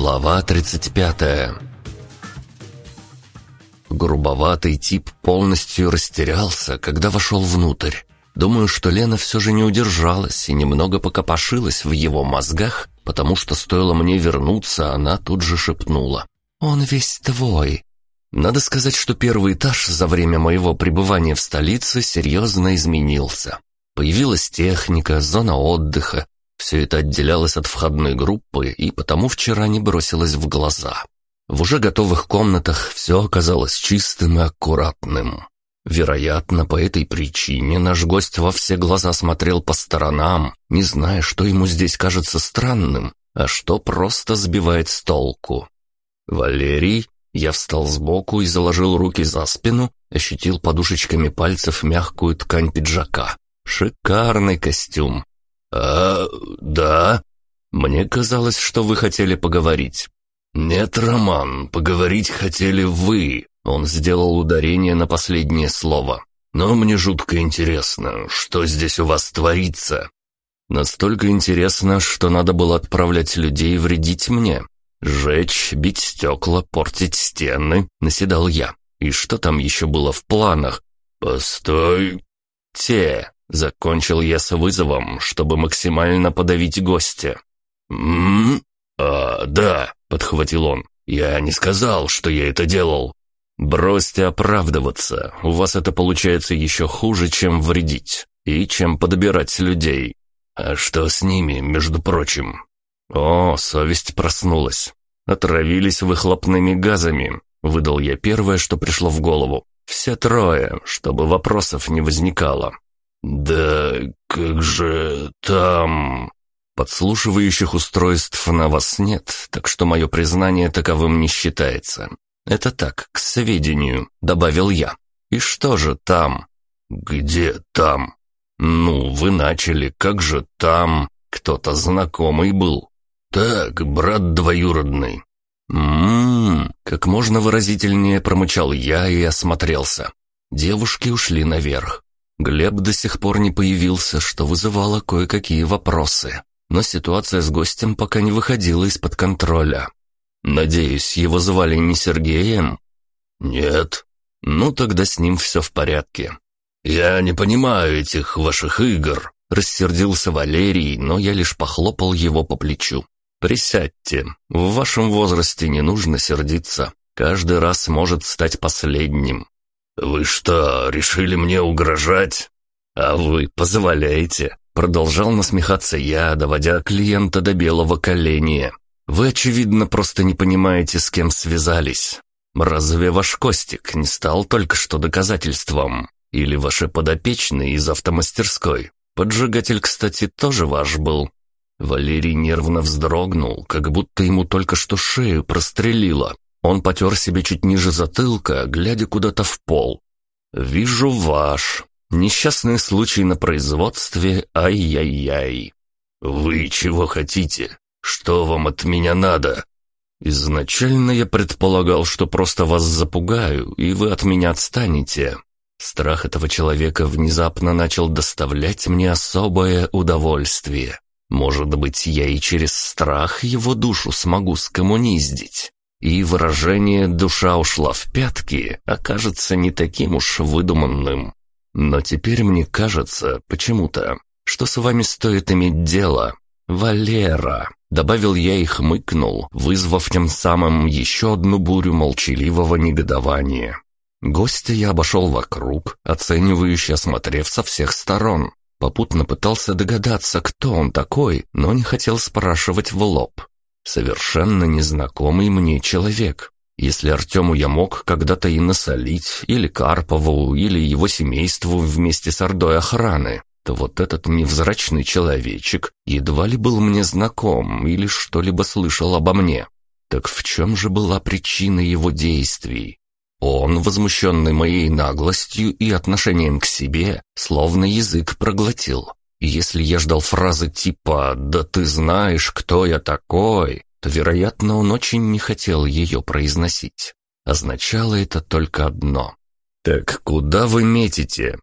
Глава 35 Грубоватый тип полностью растерялся, когда вошел внутрь. Думаю, что Лена все же не удержалась и немного покопошилась в его мозгах, потому что стоило мне вернуться, она тут же шепнула. «Он весь твой». Надо сказать, что первый этаж за время моего пребывания в столице серьезно изменился. Появилась техника, зона отдыха. Все это отделялось от входной группы и потому вчера не бросилось в глаза. В уже готовых комнатах все оказалось чистым и аккуратным. Вероятно, по этой причине наш гость во все глаза смотрел по сторонам, не зная, что ему здесь кажется странным, а что просто сбивает с толку. «Валерий?» Я встал сбоку и заложил руки за спину, ощутил подушечками пальцев мягкую ткань пиджака. Шикарный костюм. «А, да?» «Мне казалось, что вы хотели поговорить». «Нет, Роман, поговорить хотели вы», — он сделал ударение на последнее слово. «Но мне жутко интересно, что здесь у вас творится?» «Настолько интересно, что надо было отправлять людей вредить мне. Жечь, бить стекла, портить стены», — наседал я. «И что там еще было в планах?» «Постой!» «Те!» — закончил я с вызовом, чтобы максимально подавить гостя. «М-м-м? А, да!» — подхватил он. «Я не сказал, что я это делал». «Бросьте оправдываться. У вас это получается еще хуже, чем вредить. И чем подбирать людей». «А что с ними, между прочим?» «О, совесть проснулась. Отравились выхлопными газами», — выдал я первое, что пришло в голову. «Все трое, чтобы вопросов не возникало». «Да как же там...» Подслушивающих устройств на вас нет, так что мое признание таковым не считается. Это так, к сведению, добавил я. И что же там? Где там? Ну, вы начали, как же там? Кто-то знакомый был. Так, брат двоюродный. Ммм, как можно выразительнее промычал я и осмотрелся. Девушки ушли наверх. Глеб до сих пор не появился, что вызывало кое-какие вопросы но ситуация с гостем пока не выходила из-под контроля. Надеюсь, его звали не Сергеем? Нет. Ну, тогда с ним все в порядке. Я не понимаю этих ваших игр, рассердился Валерий, но я лишь похлопал его по плечу. Присядьте, в вашем возрасте не нужно сердиться. Каждый раз может стать последним. Вы что, решили мне угрожать? А вы позволяете? Продолжал насмехаться я, доводя клиента до белого коленя. «Вы, очевидно, просто не понимаете, с кем связались. Разве ваш Костик не стал только что доказательством? Или ваши подопечные из автомастерской? Поджигатель, кстати, тоже ваш был». Валерий нервно вздрогнул, как будто ему только что шею прострелило. Он потер себе чуть ниже затылка, глядя куда-то в пол. «Вижу ваш. Несчастный случай на производстве, ай-яй-яй. «Вы чего хотите? Что вам от меня надо?» «Изначально я предполагал, что просто вас запугаю, и вы от меня отстанете». Страх этого человека внезапно начал доставлять мне особое удовольствие. Может быть, я и через страх его душу смогу скоммуниздить. И выражение «душа ушла в пятки» окажется не таким уж выдуманным. Но теперь мне кажется, почему-то, что с вами стоит иметь дело. Валера, добавил я и хмыкнул, вызвав тем самым еще одну бурю молчаливого негодования. Гостя я обошел вокруг, оценивающе осмотрев со всех сторон. Попутно пытался догадаться, кто он такой, но не хотел спрашивать в лоб. Совершенно незнакомый мне человек. Если Артему я мог когда-то и насолить, или Карпову, или его семейству вместе с ордой охраны, то вот этот невзрачный человечек едва ли был мне знаком или что-либо слышал обо мне. Так в чем же была причина его действий? Он, возмущенный моей наглостью и отношением к себе, словно язык проглотил. Если я ждал фразы типа «Да ты знаешь, кто я такой», то, вероятно, он очень не хотел ее произносить. Означало это только одно. «Так куда вы метите?»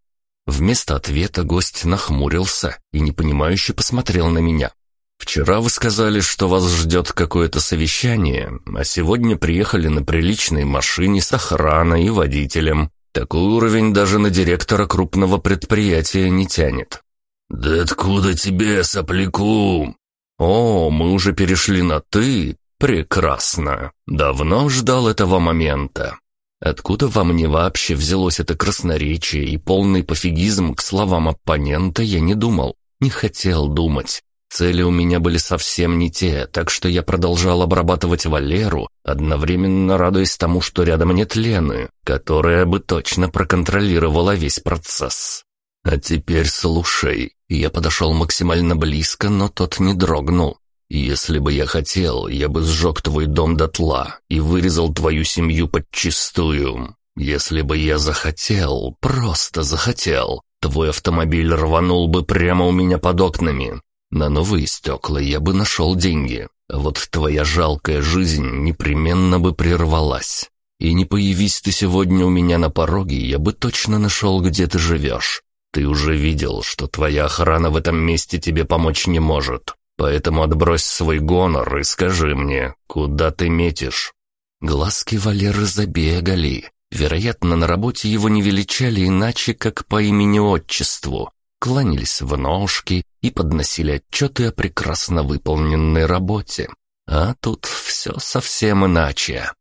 Вместо ответа гость нахмурился и непонимающе посмотрел на меня. «В Вчера вы сказали, что вас ждет какое-то совещание, а сегодня приехали на приличной машине с охраной и водителем. Такой уровень даже на директора крупного предприятия не тянет». «Да откуда тебе, сопляку?» «О, мы уже перешли на «ты». Прекрасно. Давно ждал этого момента. Откуда во мне вообще взялось это красноречие и полный пофигизм к словам оппонента, я не думал. Не хотел думать. Цели у меня были совсем не те, так что я продолжал обрабатывать Валеру, одновременно радуясь тому, что рядом нет Лены, которая бы точно проконтролировала весь процесс. А теперь слушай. Я подошел максимально близко, но тот не дрогнул. Если бы я хотел, я бы сжег твой дом дотла и вырезал твою семью подчистую. Если бы я захотел, просто захотел, твой автомобиль рванул бы прямо у меня под окнами. На новые стекла я бы нашел деньги, а вот твоя жалкая жизнь непременно бы прервалась. И не появись ты сегодня у меня на пороге, я бы точно нашел, где ты живешь. Ты уже видел, что твоя охрана в этом месте тебе помочь не может. Поэтому отбрось свой гонор и скажи мне, куда ты метишь?» Глазки Валеры забегали. Вероятно, на работе его не величали иначе, как по имени-отчеству. Кланялись в ножки и подносили отчеты о прекрасно выполненной работе. А тут все совсем иначе.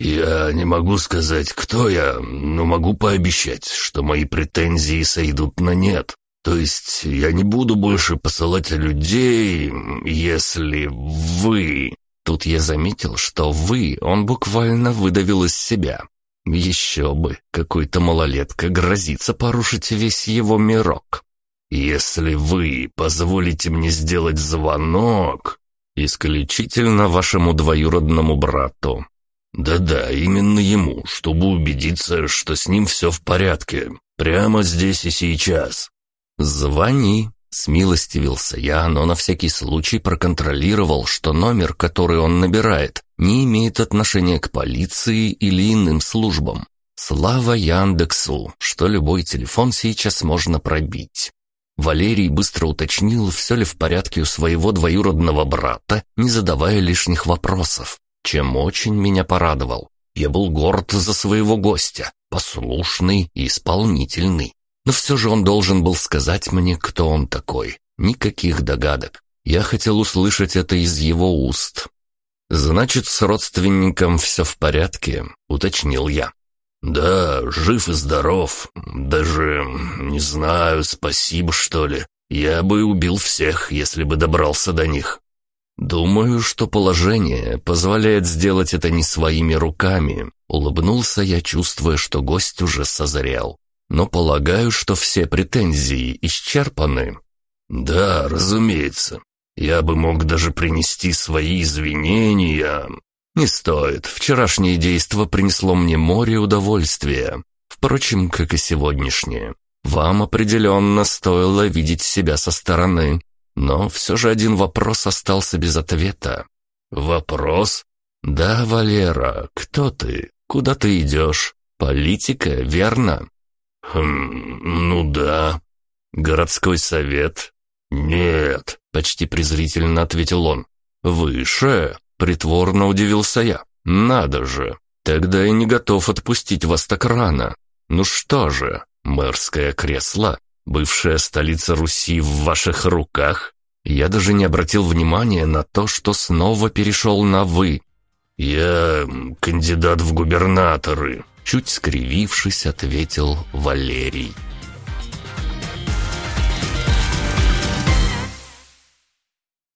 «Я не могу сказать, кто я, но могу пообещать, что мои претензии сойдут на нет. То есть я не буду больше посылать людей, если вы...» Тут я заметил, что «вы» он буквально выдавил из себя. Еще бы, какой-то малолетка грозится порушить весь его мирок. «Если вы позволите мне сделать звонок...» «Исключительно вашему двоюродному брату». «Да-да, именно ему, чтобы убедиться, что с ним все в порядке. Прямо здесь и сейчас. «Звони», — смилостивился я, но на всякий случай проконтролировал, что номер, который он набирает, не имеет отношения к полиции или иным службам. Слава Яндексу, что любой телефон сейчас можно пробить. Валерий быстро уточнил, все ли в порядке у своего двоюродного брата, не задавая лишних вопросов, чем очень меня порадовал. Я был горд за своего гостя, послушный и исполнительный. Но все же он должен был сказать мне, кто он такой. Никаких догадок. Я хотел услышать это из его уст. «Значит, с родственником все в порядке», — уточнил я. «Да, жив и здоров. Даже, не знаю, спасибо, что ли. Я бы убил всех, если бы добрался до них». «Думаю, что положение позволяет сделать это не своими руками», — улыбнулся я, чувствуя, что гость уже созрел но полагаю, что все претензии исчерпаны». «Да, разумеется. Я бы мог даже принести свои извинения». «Не стоит. Вчерашнее действо принесло мне море удовольствия. Впрочем, как и сегодняшнее. Вам определенно стоило видеть себя со стороны. Но все же один вопрос остался без ответа». «Вопрос?» «Да, Валера, кто ты? Куда ты идешь? Политика, верно?» «Хм, ну да». «Городской совет?» «Нет», — почти презрительно ответил он. «Выше?» — притворно удивился я. «Надо же! Тогда я не готов отпустить вас так рано. Ну что же, мэрское кресло, бывшая столица Руси в ваших руках?» Я даже не обратил внимания на то, что снова перешел на «вы». «Я кандидат в губернаторы», Чуть скривившись, ответил Валерий.